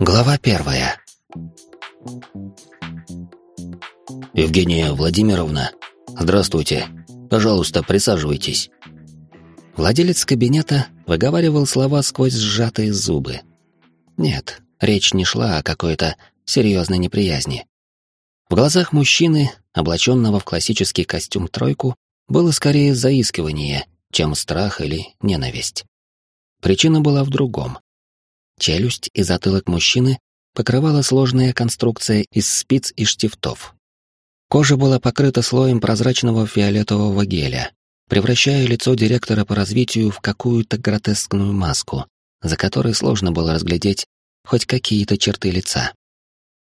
Глава первая. Евгения Владимировна, здравствуйте. Пожалуйста, присаживайтесь. Владелец кабинета выговаривал слова сквозь сжатые зубы. Нет, речь не шла о какой-то серьезной неприязни. В глазах мужчины, облаченного в классический костюм тройку, было скорее заискивание, чем страх или ненависть. Причина была в другом. Челюсть и затылок мужчины покрывала сложная конструкция из спиц и штифтов. Кожа была покрыта слоем прозрачного фиолетового геля, превращая лицо директора по развитию в какую-то гротескную маску, за которой сложно было разглядеть хоть какие-то черты лица.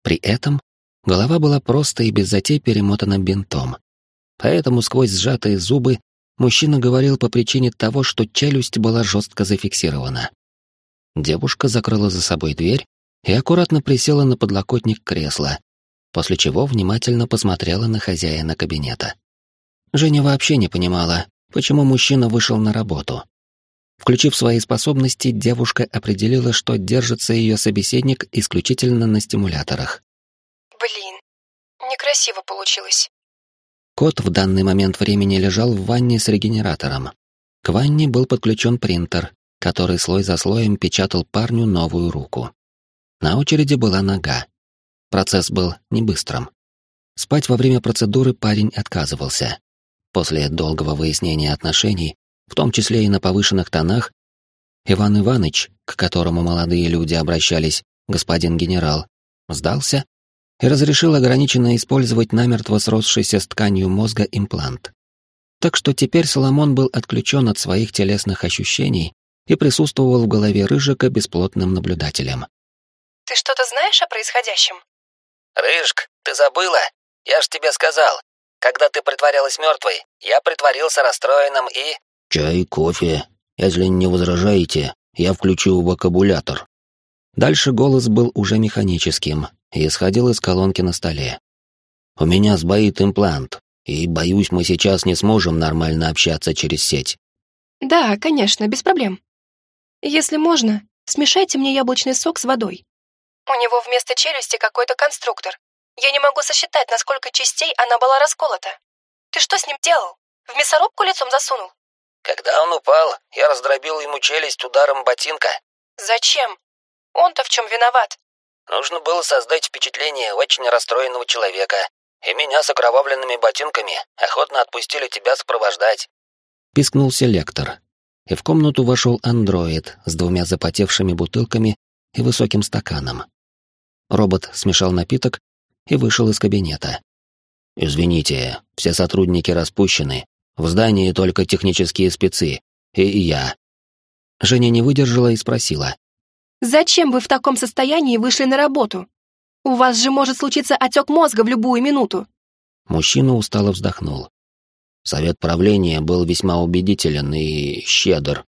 При этом голова была просто и без затей перемотана бинтом. Поэтому сквозь сжатые зубы мужчина говорил по причине того, что челюсть была жестко зафиксирована. Девушка закрыла за собой дверь и аккуратно присела на подлокотник кресла, после чего внимательно посмотрела на хозяина кабинета. Женя вообще не понимала, почему мужчина вышел на работу. Включив свои способности, девушка определила, что держится ее собеседник исключительно на стимуляторах. Блин, некрасиво получилось. Кот в данный момент времени лежал в ванне с регенератором. К ванне был подключен принтер, который слой за слоем печатал парню новую руку. На очереди была нога. Процесс был не быстрым. Спать во время процедуры парень отказывался. После долгого выяснения отношений, в том числе и на повышенных тонах, Иван Иваныч, к которому молодые люди обращались, господин генерал, сдался и разрешил ограниченно использовать намертво сросшийся с тканью мозга имплант. Так что теперь Соломон был отключен от своих телесных ощущений и присутствовал в голове Рыжика бесплотным наблюдателем. Ты что-то знаешь о происходящем? Рыжк, ты забыла? Я ж тебе сказал. Когда ты притворялась мертвой, я притворился расстроенным и... Чай, кофе. Если не возражаете, я включу вокабулятор. Дальше голос был уже механическим и исходил из колонки на столе. У меня сбоит имплант, и, боюсь, мы сейчас не сможем нормально общаться через сеть. Да, конечно, без проблем. Если можно, смешайте мне яблочный сок с водой. У него вместо челюсти какой-то конструктор. Я не могу сосчитать, на сколько частей она была расколота. Ты что с ним делал? В мясорубку лицом засунул? Когда он упал, я раздробил ему челюсть ударом ботинка. Зачем? Он-то в чем виноват? Нужно было создать впечатление очень расстроенного человека, и меня с окровавленными ботинками охотно отпустили тебя сопровождать. Пискнулся лектор, и в комнату вошел андроид с двумя запотевшими бутылками и высоким стаканом. Робот смешал напиток и вышел из кабинета. «Извините, все сотрудники распущены. В здании только технические спецы. И я». Женя не выдержала и спросила. «Зачем вы в таком состоянии вышли на работу? У вас же может случиться отек мозга в любую минуту». Мужчина устало вздохнул. Совет правления был весьма убедителен и щедр.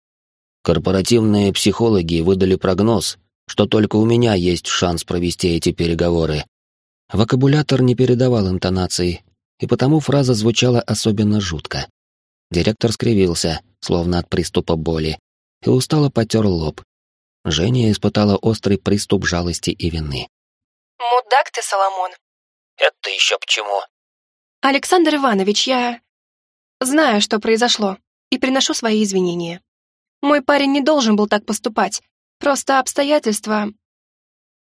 Корпоративные психологи выдали прогноз, что только у меня есть шанс провести эти переговоры. Вокабулятор не передавал интонаций, и потому фраза звучала особенно жутко. Директор скривился, словно от приступа боли, и устало потер лоб. Женя испытала острый приступ жалости и вины. «Мудак ты, Соломон!» «Это еще почему?» «Александр Иванович, я...» Знаю, что произошло, и приношу свои извинения. Мой парень не должен был так поступать. Просто обстоятельства...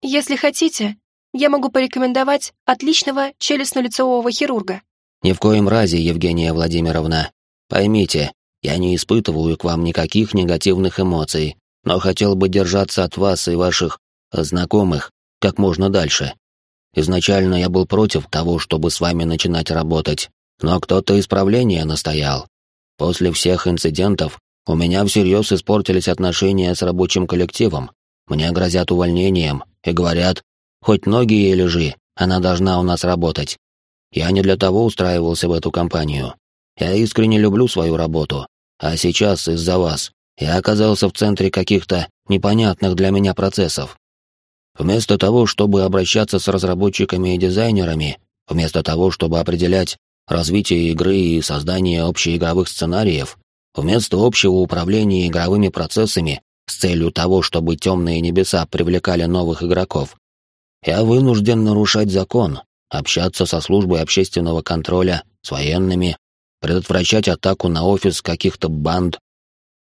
Если хотите, я могу порекомендовать отличного челюстно-лицевого хирурга. Ни в коем разе, Евгения Владимировна. Поймите, я не испытываю к вам никаких негативных эмоций, но хотел бы держаться от вас и ваших знакомых как можно дальше. Изначально я был против того, чтобы с вами начинать работать, но кто-то исправления настоял. После всех инцидентов у меня всерьез испортились отношения с рабочим коллективом. Мне грозят увольнением и говорят, хоть ноги ей лежи, она должна у нас работать. Я не для того устраивался в эту компанию. Я искренне люблю свою работу, а сейчас из-за вас я оказался в центре каких-то непонятных для меня процессов. Вместо того, чтобы обращаться с разработчиками и дизайнерами, вместо того, чтобы определять, развитие игры и создание общеигровых сценариев, вместо общего управления игровыми процессами, с целью того, чтобы темные небеса привлекали новых игроков. Я вынужден нарушать закон, общаться со службой общественного контроля, с военными, предотвращать атаку на офис каких-то банд,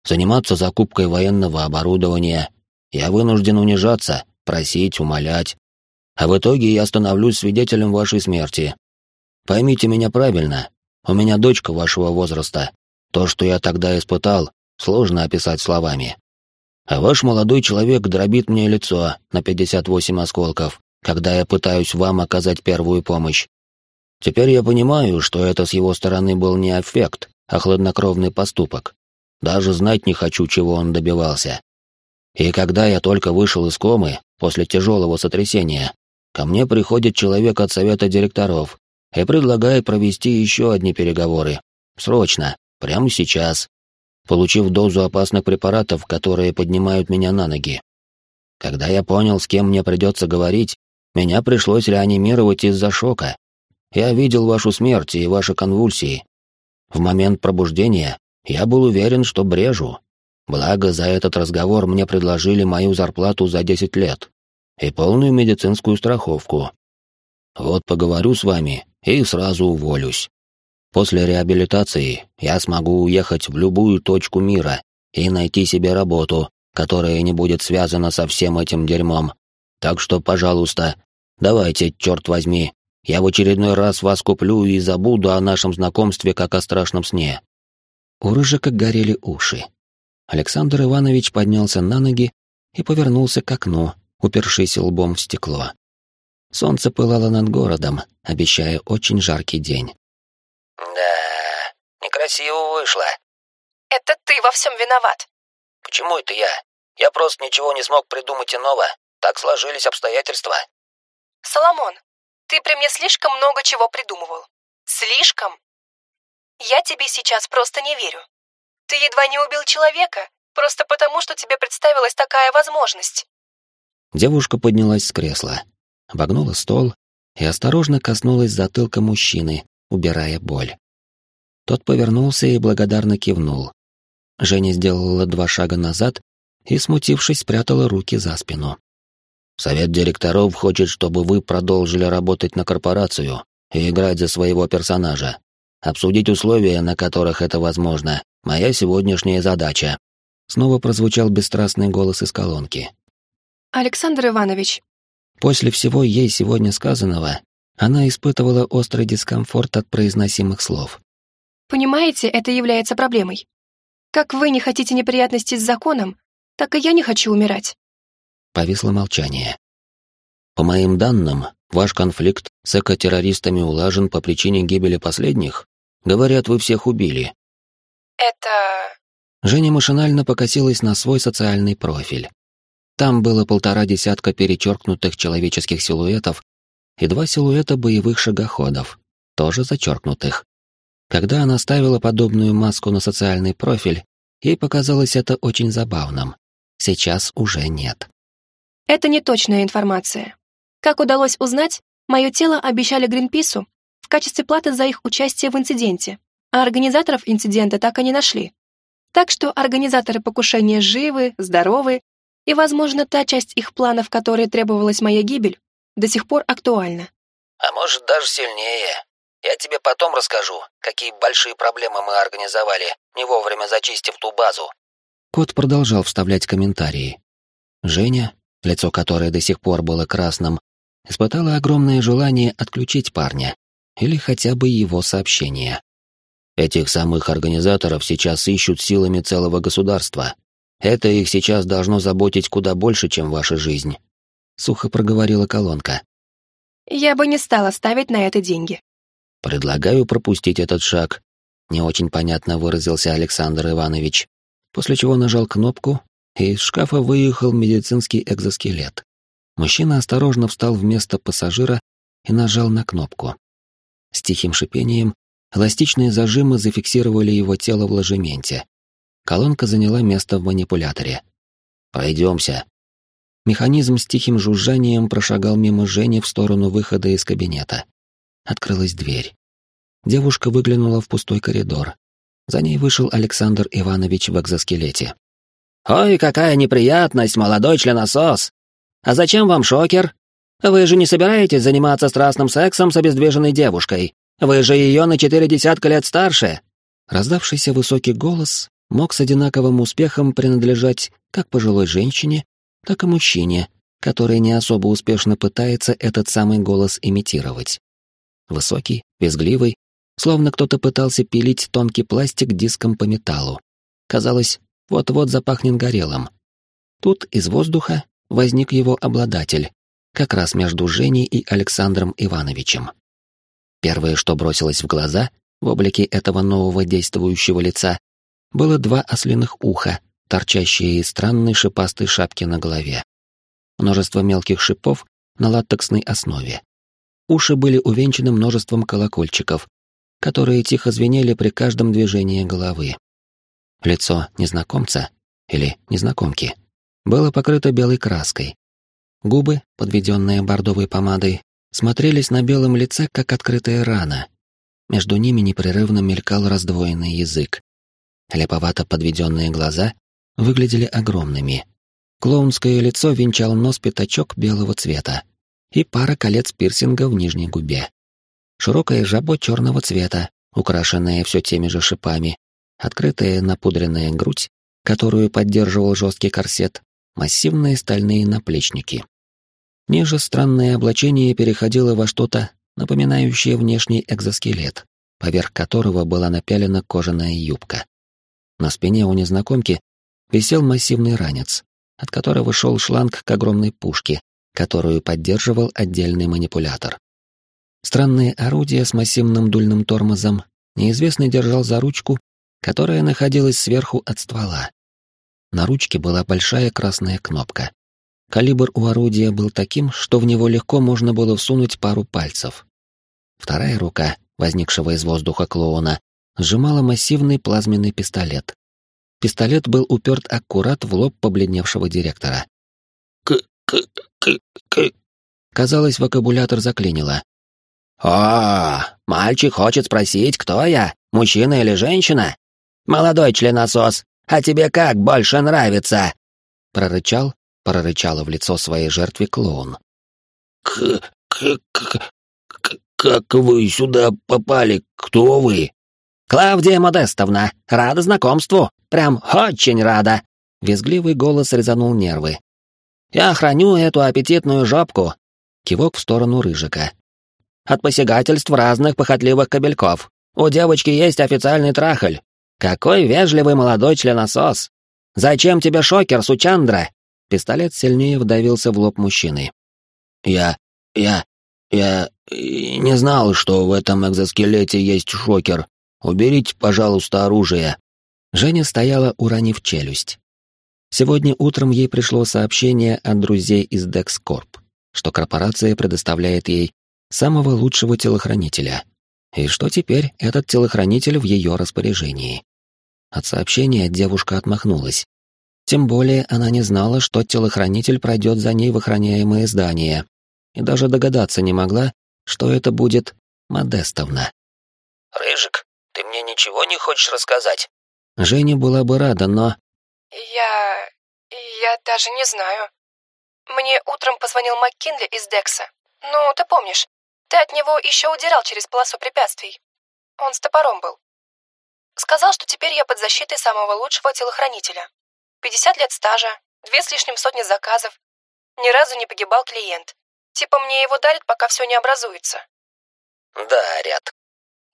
заниматься закупкой военного оборудования. Я вынужден унижаться, просить, умолять. А в итоге я становлюсь свидетелем вашей смерти. Поймите меня правильно, у меня дочка вашего возраста. То, что я тогда испытал, сложно описать словами. А ваш молодой человек дробит мне лицо на 58 осколков, когда я пытаюсь вам оказать первую помощь. Теперь я понимаю, что это с его стороны был не аффект, а хладнокровный поступок. Даже знать не хочу, чего он добивался. И когда я только вышел из комы после тяжелого сотрясения, ко мне приходит человек от совета директоров и предлагает провести еще одни переговоры. Срочно, прямо сейчас, получив дозу опасных препаратов, которые поднимают меня на ноги. Когда я понял, с кем мне придется говорить, меня пришлось реанимировать из-за шока. Я видел вашу смерть и ваши конвульсии. В момент пробуждения я был уверен, что брежу. Благо, за этот разговор мне предложили мою зарплату за 10 лет и полную медицинскую страховку. Вот поговорю с вами и сразу уволюсь. После реабилитации я смогу уехать в любую точку мира и найти себе работу, которая не будет связана со всем этим дерьмом. Так что, пожалуйста, давайте, черт возьми, я в очередной раз вас куплю и забуду о нашем знакомстве, как о страшном сне». У Рыжика горели уши. Александр Иванович поднялся на ноги и повернулся к окну, упершись лбом в стекло. Солнце пылало над городом, обещая очень жаркий день. Да, некрасиво вышло. Это ты во всем виноват. Почему это я? Я просто ничего не смог придумать иного. Так сложились обстоятельства. Соломон, ты при мне слишком много чего придумывал. Слишком. Я тебе сейчас просто не верю. Ты едва не убил человека, просто потому, что тебе представилась такая возможность. Девушка поднялась с кресла обогнула стол и осторожно коснулась затылка мужчины, убирая боль. Тот повернулся и благодарно кивнул. Женя сделала два шага назад и, смутившись, спрятала руки за спину. «Совет директоров хочет, чтобы вы продолжили работать на корпорацию и играть за своего персонажа. Обсудить условия, на которых это возможно, моя сегодняшняя задача». Снова прозвучал бесстрастный голос из колонки. «Александр Иванович, После всего ей сегодня сказанного, она испытывала острый дискомфорт от произносимых слов. «Понимаете, это является проблемой. Как вы не хотите неприятностей с законом, так и я не хочу умирать». Повисло молчание. «По моим данным, ваш конфликт с экотеррористами улажен по причине гибели последних? Говорят, вы всех убили». «Это...» Женя машинально покосилась на свой социальный профиль. Там было полтора десятка перечеркнутых человеческих силуэтов и два силуэта боевых шагоходов, тоже зачеркнутых. Когда она ставила подобную маску на социальный профиль, ей показалось это очень забавным. Сейчас уже нет. Это не точная информация. Как удалось узнать, мое тело обещали Гринпису в качестве платы за их участие в инциденте, а организаторов инцидента так и не нашли. Так что организаторы покушения живы, здоровы и, возможно, та часть их планов, которой требовалась моя гибель, до сих пор актуальна. А может, даже сильнее. Я тебе потом расскажу, какие большие проблемы мы организовали, не вовремя зачистив ту базу. Кот продолжал вставлять комментарии. Женя, лицо которой до сих пор было красным, испытала огромное желание отключить парня или хотя бы его сообщение. Этих самых организаторов сейчас ищут силами целого государства, это их сейчас должно заботить куда больше, чем ваша жизнь», — сухо проговорила колонка. «Я бы не стала ставить на это деньги». «Предлагаю пропустить этот шаг», — не очень понятно выразился Александр Иванович, после чего нажал кнопку, и из шкафа выехал медицинский экзоскелет. Мужчина осторожно встал вместо пассажира и нажал на кнопку. С тихим шипением эластичные зажимы зафиксировали его тело в ложементе. Колонка заняла место в манипуляторе. «Пройдемся». Механизм с тихим жужжанием прошагал мимо Жени в сторону выхода из кабинета. Открылась дверь. Девушка выглянула в пустой коридор. За ней вышел Александр Иванович в экзоскелете. «Ой, какая неприятность, молодой членосос! А зачем вам шокер? Вы же не собираетесь заниматься страстным сексом с обездвиженной девушкой? Вы же ее на четыре десятка лет старше!» Раздавшийся высокий голос мог с одинаковым успехом принадлежать как пожилой женщине, так и мужчине, который не особо успешно пытается этот самый голос имитировать. Высокий, визгливый, словно кто-то пытался пилить тонкий пластик диском по металлу. Казалось, вот-вот запахнет горелым. Тут из воздуха возник его обладатель, как раз между Женей и Александром Ивановичем. Первое, что бросилось в глаза в облике этого нового действующего лица, было два ослиных уха, торчащие из странной шипастой шапки на голове. Множество мелких шипов на латексной основе. Уши были увенчаны множеством колокольчиков, которые тихо звенели при каждом движении головы. Лицо незнакомца или незнакомки было покрыто белой краской. Губы, подведенные бордовой помадой, смотрелись на белом лице, как открытая рана. Между ними непрерывно мелькал раздвоенный язык. Леповато подведенные глаза выглядели огромными. Клоунское лицо венчал нос-пятачок белого цвета и пара колец пирсинга в нижней губе. Широкое жабо черного цвета, украшенное все теми же шипами, открытая напудренная грудь, которую поддерживал жесткий корсет, массивные стальные наплечники. Ниже странное облачение переходило во что-то, напоминающее внешний экзоскелет, поверх которого была напялена кожаная юбка. На спине у незнакомки висел массивный ранец, от которого шел шланг к огромной пушке, которую поддерживал отдельный манипулятор. Странное орудие с массивным дульным тормозом неизвестный держал за ручку которая находилась сверху от ствола. На ручке была большая красная кнопка. Калибр у орудия был таким, что в него легко можно было всунуть пару пальцев. Вторая рука, возникшего из воздуха клоуна, сжимала массивный плазменный пистолет. Пистолет был уперт аккурат в лоб побледневшего директора. «К-к-к-к...» Казалось, вокабулятор заклинило. «О, мальчик хочет спросить, кто я, мужчина или женщина? «Молодой членосос, а тебе как больше нравится?» Прорычал, прорычало в лицо своей жертве клоун. «К... к... к... к... как вы сюда попали? Кто вы?» «Клавдия Модестовна, рада знакомству, прям очень рада!» Визгливый голос резанул нервы. «Я храню эту аппетитную жопку!» Кивок в сторону Рыжика. «От посягательств разных похотливых кобельков. У девочки есть официальный трахаль, «Какой вежливый молодой членосос! Зачем тебе шокер, Сучандра?» Пистолет сильнее вдавился в лоб мужчины. «Я... я... я... не знал, что в этом экзоскелете есть шокер. Уберите, пожалуйста, оружие». Женя стояла, уронив челюсть. Сегодня утром ей пришло сообщение от друзей из Декскорп, что корпорация предоставляет ей самого лучшего телохранителя, и что теперь этот телохранитель в ее распоряжении. От сообщения девушка отмахнулась. Тем более она не знала, что телохранитель пройдет за ней в охраняемое здание, и даже догадаться не могла, что это будет Модестовна. «Рыжик, мне ничего не хочешь рассказать?» Женя была бы рада, но... «Я... я даже не знаю. Мне утром позвонил МакКинли из Декса. Ну, ты помнишь, ты от него еще удирал через полосу препятствий. Он с топором был. Сказал, что теперь я под защитой самого лучшего телохранителя. 50 лет стажа, две с лишним сотни заказов. Ни разу не погибал клиент. Типа мне его дарят, пока все не образуется. Да, ряд.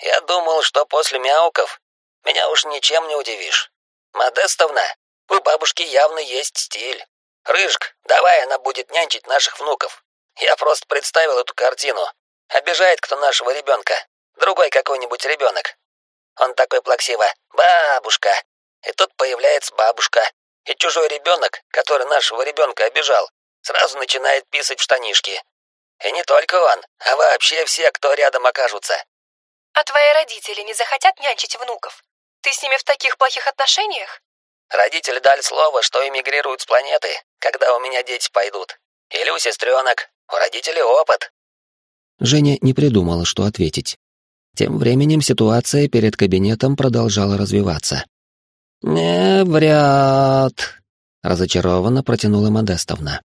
Я думал, что после мяуков меня уж ничем не удивишь. Модестовна, у бабушки явно есть стиль. Рыжк, давай она будет нянчить наших внуков. Я просто представил эту картину. Обижает кто нашего ребенка. Другой какой-нибудь ребенок. Он такой плаксиво. «Бабушка!» И тут появляется бабушка. И чужой ребенок, который нашего ребенка обижал, сразу начинает писать в штанишки. И не только он, а вообще все, кто рядом окажутся. А твои родители не захотят нянчить внуков? Ты с ними в таких плохих отношениях? Родители дали слово, что эмигрируют с планеты, когда у меня дети пойдут. Или у сестренок. У родителей опыт. Женя не придумала, что ответить. Тем временем ситуация перед кабинетом продолжала развиваться. «Не вряд», — разочарованно протянула Модестовна.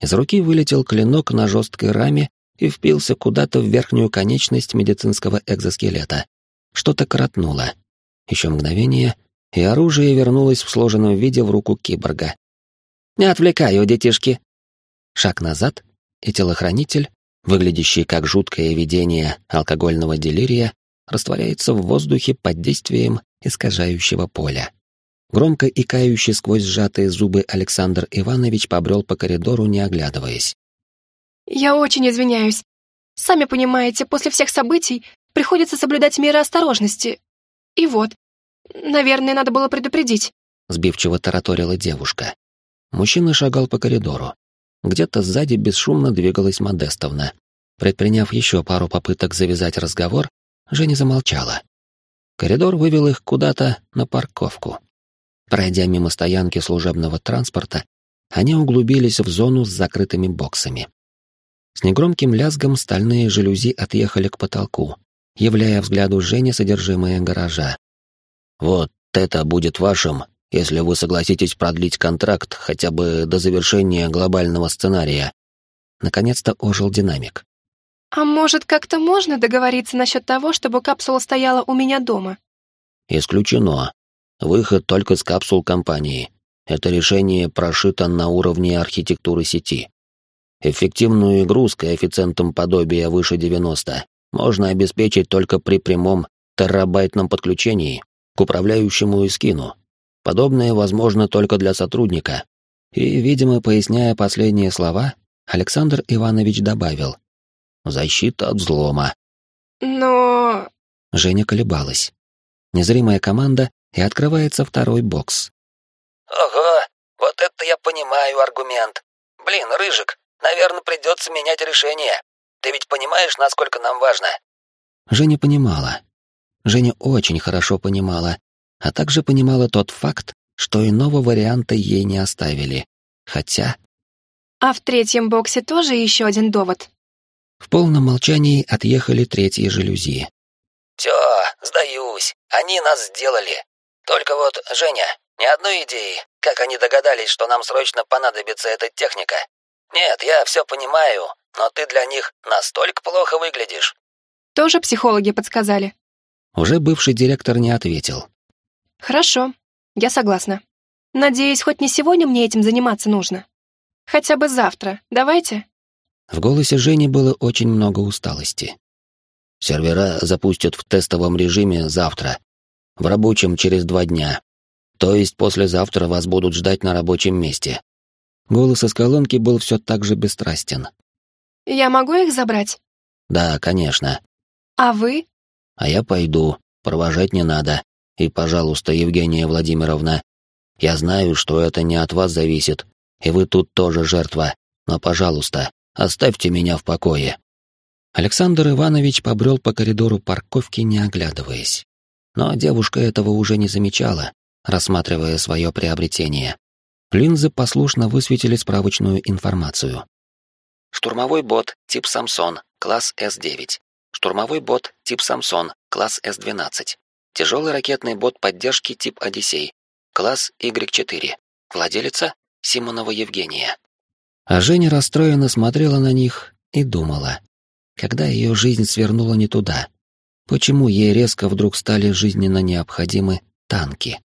Из руки вылетел клинок на жесткой раме и впился куда-то в верхнюю конечность медицинского экзоскелета. Что-то коротнуло. Еще мгновение, и оружие вернулось в сложенном виде в руку киборга. «Не отвлекаю, детишки!» Шаг назад, и телохранитель, выглядящий как жуткое видение алкогольного делирия, растворяется в воздухе под действием искажающего поля. Громко икающий сквозь сжатые зубы Александр Иванович побрел по коридору, не оглядываясь. «Я очень извиняюсь. Сами понимаете, после всех событий приходится соблюдать меры осторожности. И вот, наверное, надо было предупредить», — сбивчиво тараторила девушка. Мужчина шагал по коридору. Где-то сзади бесшумно двигалась Модестовна. Предприняв еще пару попыток завязать разговор, Женя замолчала. Коридор вывел их куда-то на парковку. Пройдя мимо стоянки служебного транспорта, они углубились в зону с закрытыми боксами. С негромким лязгом стальные жалюзи отъехали к потолку, являя взгляду Жени содержимое гаража. «Вот это будет вашим, если вы согласитесь продлить контракт хотя бы до завершения глобального сценария». Наконец-то ожил динамик. «А может, как-то можно договориться насчет того, чтобы капсула стояла у меня дома?» «Исключено. Выход только с капсул компании. Это решение прошито на уровне архитектуры сети. Эффективную игру с коэффициентом подобия выше 90 можно обеспечить только при прямом терабайтном подключении к управляющему эскину. Подобное возможно только для сотрудника. И, видимо, поясняя последние слова, Александр Иванович добавил «Защита от взлома». «Но...» Женя колебалась. Незримая команда, и открывается второй бокс. «Ого, вот это я понимаю аргумент. Блин, Рыжик, наверное, придется менять решение. Ты ведь понимаешь, насколько нам важно?» Женя понимала. Женя очень хорошо понимала, а также понимала тот факт, что иного варианта ей не оставили. Хотя... А в третьем боксе тоже еще один довод. В полном молчании отъехали третьи жалюзи. «Все, сдаюсь. Они нас сделали. Только вот, Женя, ни одной идеи, как они догадались, что нам срочно понадобится эта техника. Нет, я все понимаю, но ты для них настолько плохо выглядишь». Тоже психологи подсказали. Уже бывший директор не ответил. Хорошо, я согласна. Надеюсь, хоть не сегодня мне этим заниматься нужно. Хотя бы завтра, давайте. В голосе Жени было очень много усталости. Сервера запустят в тестовом режиме завтра. В рабочем через два дня. То есть послезавтра вас будут ждать на рабочем месте. Голос из колонки был все так же бесстрастен. Я могу их забрать? Да, конечно. А вы? А я пойду. Провожать не надо. И, пожалуйста, Евгения Владимировна, я знаю, что это не от вас зависит, и вы тут тоже жертва, но, пожалуйста, оставьте меня в покое. Александр Иванович побрел по коридору парковки, не оглядываясь. Но девушка этого уже не замечала, рассматривая свое приобретение. Линзы послушно высветили справочную информацию. Штурмовой бот тип Самсон, класс С9. Штурмовой бот тип Самсон, класс С12. Тяжелый ракетный бот поддержки тип Одиссей, класс Y4. Владелица Симонова Евгения. А Женя расстроенно смотрела на них и думала, когда ее жизнь свернула не туда. Почему ей резко вдруг стали жизненно необходимы танки?